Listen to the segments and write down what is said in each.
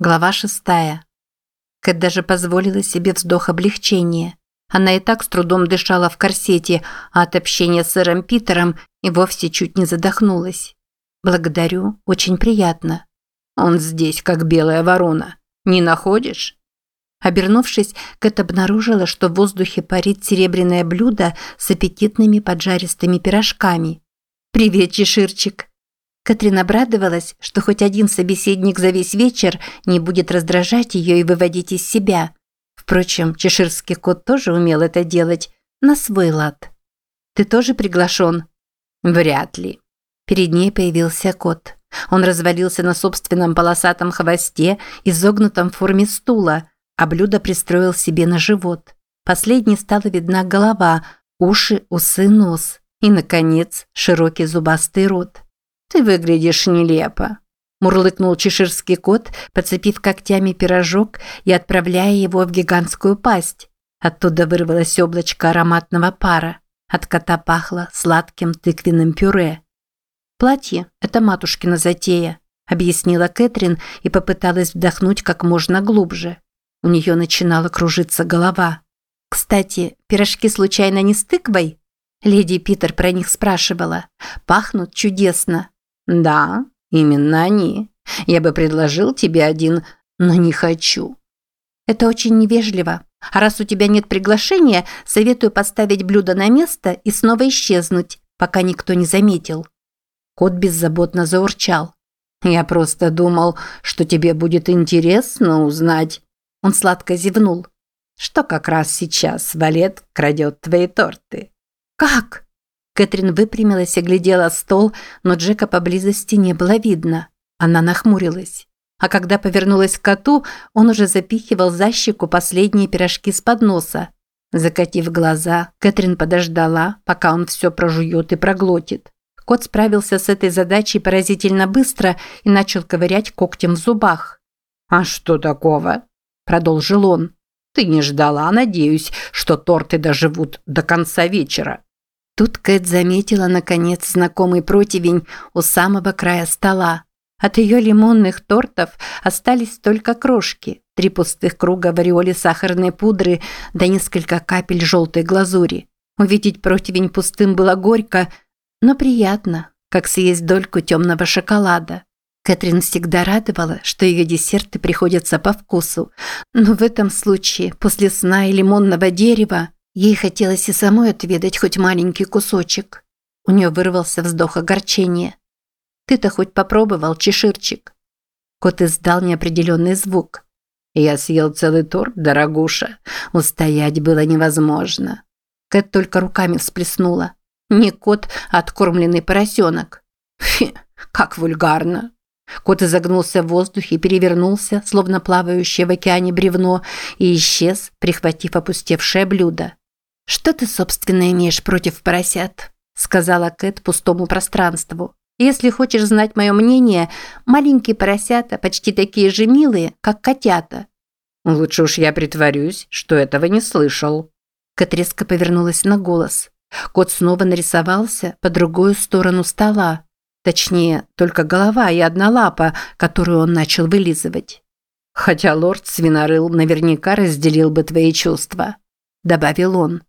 Глава шестая. Кэт даже позволила себе вздох облегчения. Она и так с трудом дышала в корсете, а от общения с сэром Питером и вовсе чуть не задохнулась. «Благодарю, очень приятно». «Он здесь, как белая ворона. Не находишь?» Обернувшись, Кэт обнаружила, что в воздухе парит серебряное блюдо с аппетитными поджаристыми пирожками. «Привет, чеширчик!» Катрин обрадовалась, что хоть один собеседник за весь вечер не будет раздражать ее и выводить из себя. Впрочем, чеширский кот тоже умел это делать на свой лад. «Ты тоже приглашен?» «Вряд ли». Перед ней появился кот. Он развалился на собственном полосатом хвосте, изогнутом в форме стула, а блюдо пристроил себе на живот. Последней стала видна голова, уши, усы, нос и, наконец, широкий зубастый рот. «Ты выглядишь нелепо», – мурлыкнул чеширский кот, подцепив когтями пирожок и отправляя его в гигантскую пасть. Оттуда вырвалось облачко ароматного пара. От кота пахло сладким тыквенным пюре. «Платье – это матушкина затея», – объяснила Кэтрин и попыталась вдохнуть как можно глубже. У нее начинала кружиться голова. «Кстати, пирожки случайно не с тыквой?» Леди Питер про них спрашивала. «Пахнут чудесно». «Да, именно они. Я бы предложил тебе один, но не хочу». «Это очень невежливо. А раз у тебя нет приглашения, советую поставить блюдо на место и снова исчезнуть, пока никто не заметил». Кот беззаботно заурчал. «Я просто думал, что тебе будет интересно узнать». Он сладко зевнул. «Что как раз сейчас Валет крадет твои торты». «Как?» Кэтрин выпрямилась и глядела стол, но Джека поблизости не было видно. Она нахмурилась. А когда повернулась к коту, он уже запихивал за щеку последние пирожки с подноса. Закатив глаза, Кэтрин подождала, пока он все прожует и проглотит. Кот справился с этой задачей поразительно быстро и начал ковырять когтем в зубах. «А что такого?» – продолжил он. «Ты не ждала, надеюсь, что торты доживут до конца вечера». Тут Кэт заметила, наконец, знакомый противень у самого края стола. От ее лимонных тортов остались только крошки, три пустых круга в ореоле сахарной пудры да несколько капель желтой глазури. Увидеть противень пустым было горько, но приятно, как съесть дольку темного шоколада. Кэтрин всегда радовала, что ее десерты приходятся по вкусу, но в этом случае, после сна и лимонного дерева, Ей хотелось и самой отведать хоть маленький кусочек. У нее вырвался вздох огорчения. «Ты-то хоть попробовал, чеширчик?» Кот издал неопределенный звук. «Я съел целый торт, дорогуша. Устоять было невозможно». Кэт только руками всплеснула. «Не кот, а откормленный поросенок». «Фи, как вульгарно!» Кот изогнулся в воздухе и перевернулся, словно плавающее в океане бревно, и исчез, прихватив опустевшее блюдо. «Что ты, собственно, имеешь против поросят?» – сказала Кэт пустому пространству. «Если хочешь знать мое мнение, маленькие поросята почти такие же милые, как котята». «Лучше уж я притворюсь, что этого не слышал». Кэт резко повернулась на голос. Кот снова нарисовался по другую сторону стола. Точнее, только голова и одна лапа, которую он начал вылизывать. «Хотя лорд Свинорыл наверняка разделил бы твои чувства», – добавил он.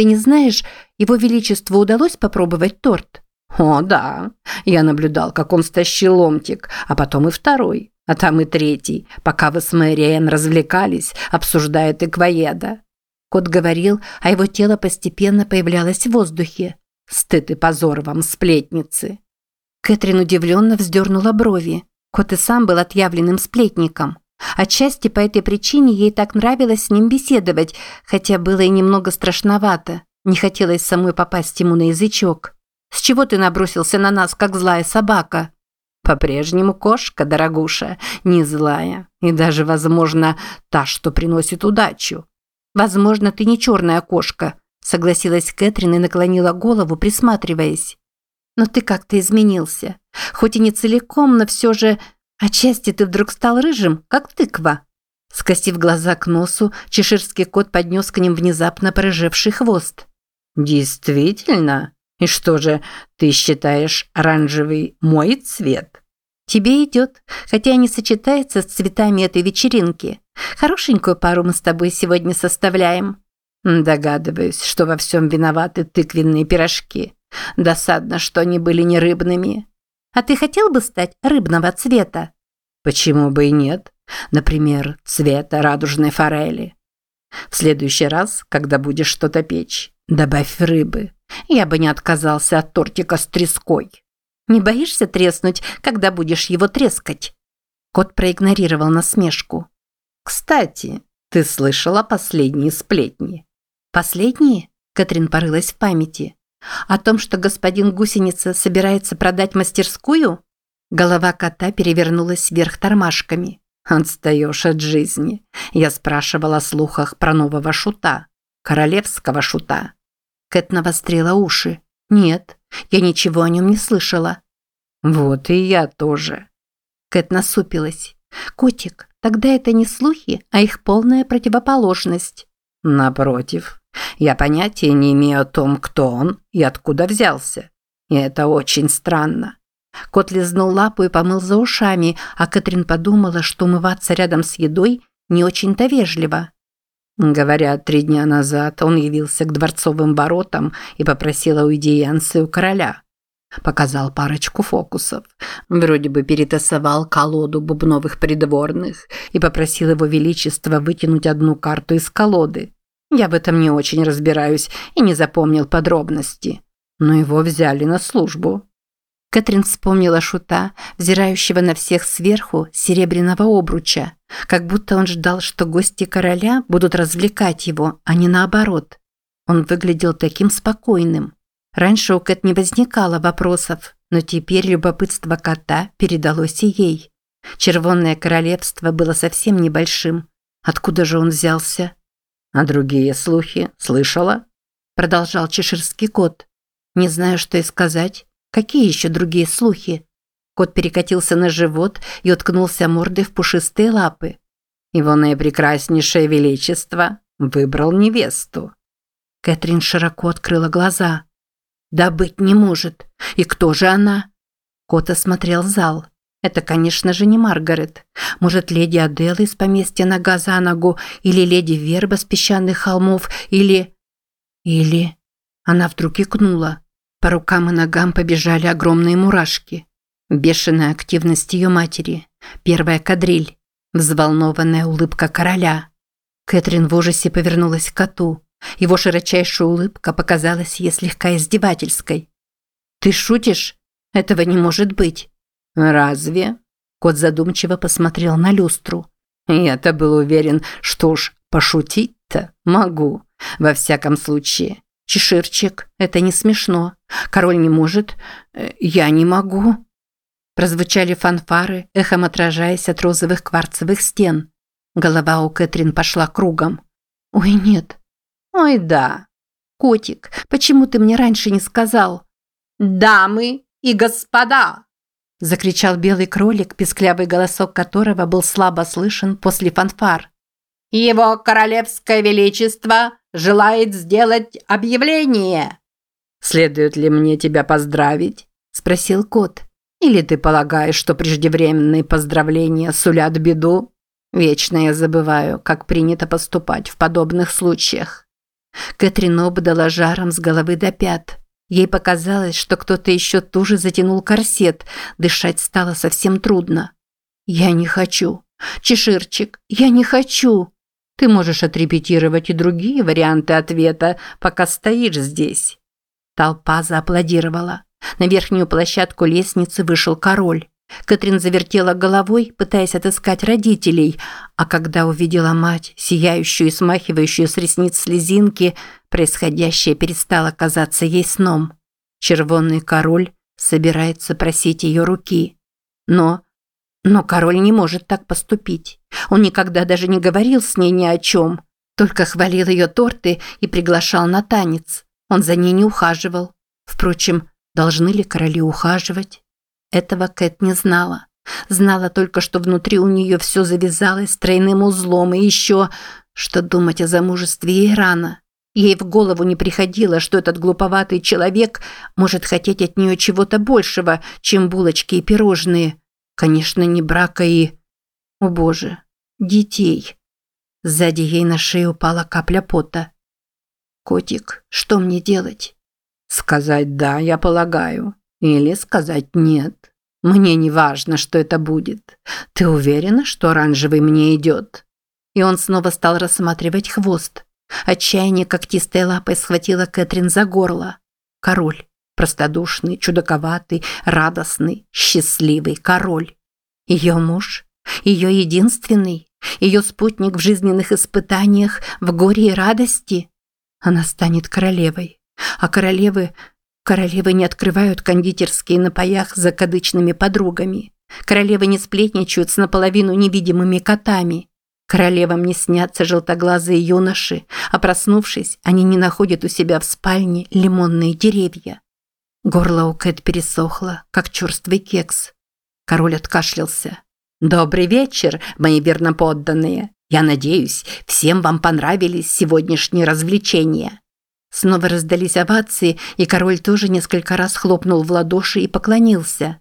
Ты не знаешь, его величеству удалось попробовать торт? О, да. Я наблюдал, как он стащил ломтик, а потом и второй, а там и третий, пока вы с Мэриэн развлекались, обсуждая тыквоеда. Кот говорил, а его тело постепенно появлялось в воздухе. Стыд и позор вам, сплетницы. Кэтрин удивленно вздернула брови. Кот и сам был отъявленным сплетником. Отчасти по этой причине ей так нравилось с ним беседовать, хотя было и немного страшновато. Не хотелось самой попасть ему на язычок. «С чего ты набросился на нас, как злая собака?» «По-прежнему кошка, дорогуша, не злая. И даже, возможно, та, что приносит удачу». «Возможно, ты не черная кошка», – согласилась Кэтрин и наклонила голову, присматриваясь. «Но ты как-то изменился. Хоть и не целиком, но все же Отчасти ты вдруг стал рыжим, как тыква. Скосив глаза к носу, чеширский кот поднес к ним внезапно порыжевший хвост. «Действительно? И что же, ты считаешь оранжевый мой цвет?» Тебе идет, хотя не сочетается с цветами этой вечеринки. Хорошенькую пару мы с тобой сегодня составляем. Догадываюсь, что во всем виноваты тыквенные пирожки. Досадно, что они были не рыбными. А ты хотел бы стать рыбного цвета? Почему бы и нет? Например, цвета радужной форели. В следующий раз, когда будешь что-то печь, добавь рыбы. Я бы не отказался от тортика с треской. Не боишься треснуть, когда будешь его трескать? Кот проигнорировал насмешку. Кстати, ты слышала последние сплетни? Последние? Катрин порылась в памяти. О том, что господин Гусеница собирается продать мастерскую? Голова кота перевернулась вверх тормашками. «Отстаешь от жизни. Я спрашивала о слухах про нового шута. Королевского шута». Кэт навострила уши. «Нет, я ничего о нем не слышала». «Вот и я тоже». Кэт насупилась. «Котик, тогда это не слухи, а их полная противоположность». «Напротив, я понятия не имею о том, кто он и откуда взялся. И это очень странно. Кот лизнул лапу и помыл за ушами, а Кэтрин подумала, что умываться рядом с едой не очень-то вежливо. Говорят, три дня назад он явился к дворцовым воротам и попросил аудиенции у короля. Показал парочку фокусов. Вроде бы перетасовал колоду бубновых придворных и попросил его величество вытянуть одну карту из колоды. Я в этом не очень разбираюсь и не запомнил подробности. Но его взяли на службу. Кэтрин вспомнила шута, взирающего на всех сверху серебряного обруча, как будто он ждал, что гости короля будут развлекать его, а не наоборот. Он выглядел таким спокойным. Раньше у Кэт не возникало вопросов, но теперь любопытство кота передалось и ей. Червонное королевство было совсем небольшим. Откуда же он взялся? «А другие слухи слышала?» Продолжал чеширский кот. «Не знаю, что и сказать. Какие еще другие слухи?» Кот перекатился на живот и уткнулся мордой в пушистые лапы. «Его наипрекраснейшее величество выбрал невесту». Кэтрин широко открыла глаза. «Да быть не может. И кто же она?» Кот осмотрел зал. Это, конечно же, не Маргарет. Может, леди Адела из поместья нога за или леди Верба с песчаных холмов, или... Или... Она вдруг икнула. По рукам и ногам побежали огромные мурашки. Бешеная активность ее матери. Первая кадриль. Взволнованная улыбка короля. Кэтрин в ужасе повернулась к коту. Его широчайшая улыбка показалась ей слегка издевательской. «Ты шутишь? Этого не может быть!» «Разве?» Кот задумчиво посмотрел на люстру. «Я-то был уверен, что уж пошутить-то могу. Во всяком случае, Чеширчик, это не смешно. Король не может, э, я не могу». Прозвучали фанфары, эхом отражаясь от розовых кварцевых стен. Голова у Кэтрин пошла кругом. «Ой, нет». «Ой, да». «Котик, почему ты мне раньше не сказал?» «Дамы и господа!» Закричал белый кролик, песклявый голосок которого был слабо слышен после фанфар. Его королевское величество желает сделать объявление. Следует ли мне тебя поздравить? спросил кот. Или ты полагаешь, что преждевременные поздравления сулят беду? Вечно я забываю, как принято поступать в подобных случаях. Кэтрин обдала жаром с головы до пят. Ей показалось, что кто-то еще туже затянул корсет, дышать стало совсем трудно. «Я не хочу. Чеширчик, я не хочу!» Ты можешь отрепетировать и другие варианты ответа, пока стоишь здесь. Толпа зааплодировала. На верхнюю площадку лестницы вышел король. Катрин завертела головой, пытаясь отыскать родителей, а когда увидела мать, сияющую и смахивающую с ресниц слезинки, происходящее перестало казаться ей сном. Червонный король собирается просить ее руки. Но... Но король не может так поступить. Он никогда даже не говорил с ней ни о чем, только хвалил ее торты и приглашал на танец. Он за ней не ухаживал. Впрочем, должны ли короли ухаживать? Этого Кэт не знала. Знала только, что внутри у нее все завязалось тройным узлом, и еще, что думать о замужестве ей рано. Ей в голову не приходило, что этот глуповатый человек может хотеть от нее чего-то большего, чем булочки и пирожные. Конечно, не брака и... О боже, детей. Сзади ей на шею упала капля пота. «Котик, что мне делать?» «Сказать «да», я полагаю. Или сказать «нет». Мне не важно, что это будет. Ты уверена, что оранжевый мне идет?» И он снова стал рассматривать хвост. Отчаяние когтистой лапой схватило Кэтрин за горло. Король. Простодушный, чудаковатый, радостный, счастливый король. Ее муж. Ее единственный. Ее спутник в жизненных испытаниях, в горе и радости. Она станет королевой. А королевы... Королевы не открывают кондитерские на паях с закадычными подругами. Королевы не сплетничают с наполовину невидимыми котами. Королевам не снятся желтоглазые юноши, а проснувшись, они не находят у себя в спальне лимонные деревья. Горло у Кэт пересохло, как черствый кекс. Король откашлялся. «Добрый вечер, мои верноподданные. Я надеюсь, всем вам понравились сегодняшние развлечения». Снова раздались овации, и король тоже несколько раз хлопнул в ладоши и поклонился.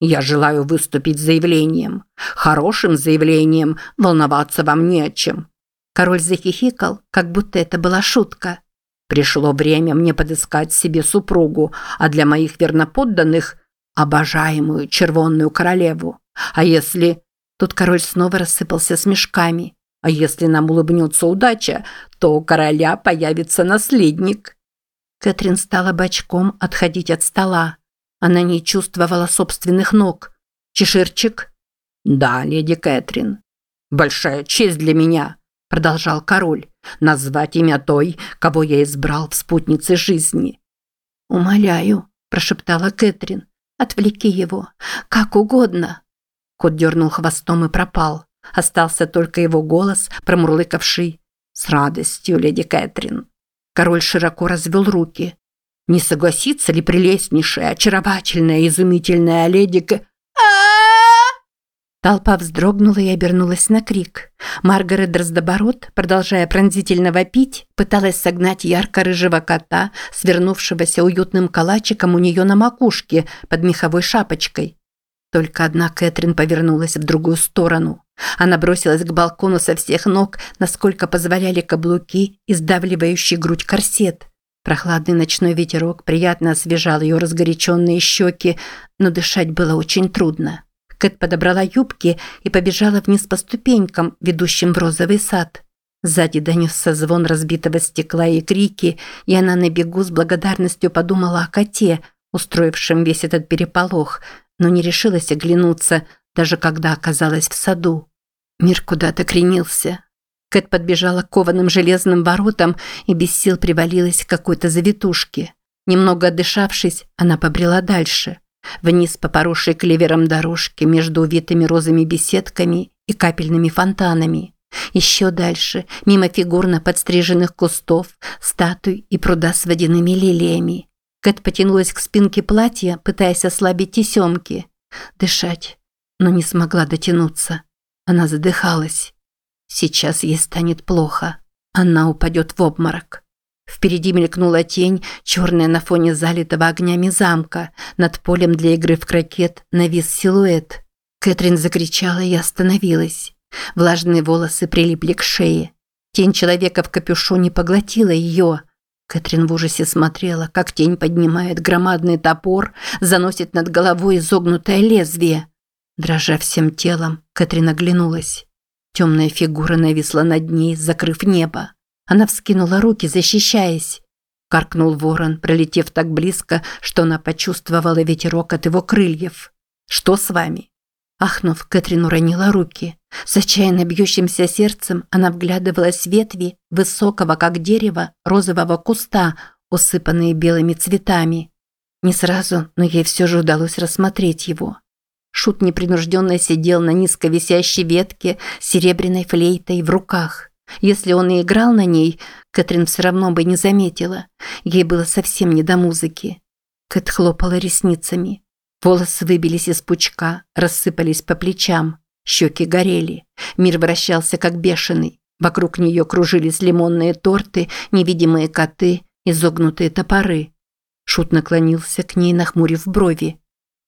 «Я желаю выступить с заявлением. Хорошим заявлением, волноваться вам не о чем». Король захихикал, как будто это была шутка. «Пришло время мне подыскать себе супругу, а для моих верноподданных – обожаемую червонную королеву. А если...» Тут король снова рассыпался смешками. А если нам улыбнется удача, то у короля появится наследник. Кэтрин стала бочком отходить от стола. Она не чувствовала собственных ног. Чеширчик? Да, леди Кэтрин. Большая честь для меня, продолжал король, назвать имя той, кого я избрал в спутнице жизни. Умоляю, прошептала Кэтрин. Отвлеки его, как угодно. Кот дернул хвостом и пропал. Остался только его голос, промурлыкавший «С радостью, леди Кэтрин». Король широко развел руки. «Не согласится ли прелестнейшая, очаровательная, изумительная леди К...» Толпа вздрогнула и обернулась на крик. Маргарет Дроздоборот, продолжая пронзительно вопить, пыталась согнать ярко-рыжего кота, свернувшегося уютным калачиком у нее на макушке под меховой шапочкой. Только одна Кэтрин повернулась в другую сторону. Она бросилась к балкону со всех ног, насколько позволяли каблуки и сдавливающий грудь корсет. Прохладный ночной ветерок приятно освежал ее разгоряченные щеки, но дышать было очень трудно. Кэт подобрала юбки и побежала вниз по ступенькам, ведущим в розовый сад. Сзади донесся звон разбитого стекла и крики, и она на бегу с благодарностью подумала о коте, устроившем весь этот переполох, но не решилась оглянуться, даже когда оказалась в саду. Мир куда-то кренился. Кэт подбежала к кованым железным воротам и без сил привалилась к какой-то завитушке. Немного отдышавшись, она побрела дальше. Вниз по поросшей клевером дорожке между увитыми розами беседками и капельными фонтанами. Еще дальше, мимо фигурно подстриженных кустов, статуй и пруда с водяными лилиями. Кэт потянулась к спинке платья, пытаясь ослабить тесемки. Дышать, но не смогла дотянуться. Она задыхалась. Сейчас ей станет плохо. Она упадет в обморок. Впереди мелькнула тень, черная на фоне залитого огнями замка. Над полем для игры в крокет навис силуэт. Кэтрин закричала и остановилась. Влажные волосы прилипли к шее. Тень человека в капюшоне поглотила ее. Кэтрин в ужасе смотрела, как тень поднимает громадный топор, заносит над головой изогнутое лезвие. Дрожа всем телом, Кэтрин оглянулась. Темная фигура нависла над ней, закрыв небо. Она вскинула руки, защищаясь. Каркнул ворон, пролетев так близко, что она почувствовала ветерок от его крыльев. «Что с вами?» Ахнув, Кэтрин уронила руки. С отчаянно бьющимся сердцем она вглядывалась в ветви высокого, как дерево, розового куста, усыпанные белыми цветами. Не сразу, но ей все же удалось рассмотреть его. Шут непринужденно сидел на низко висящей ветке с серебряной флейтой в руках. Если он и играл на ней, Кэтрин все равно бы не заметила. Ей было совсем не до музыки. Кэт хлопала ресницами. Волосы выбились из пучка, рассыпались по плечам. Щеки горели. Мир вращался как бешеный. Вокруг нее кружились лимонные торты, невидимые коты, изогнутые топоры. Шут наклонился к ней, нахмурив брови.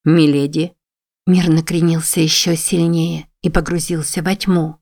«Миледи». Мир накренился еще сильнее и погрузился во тьму.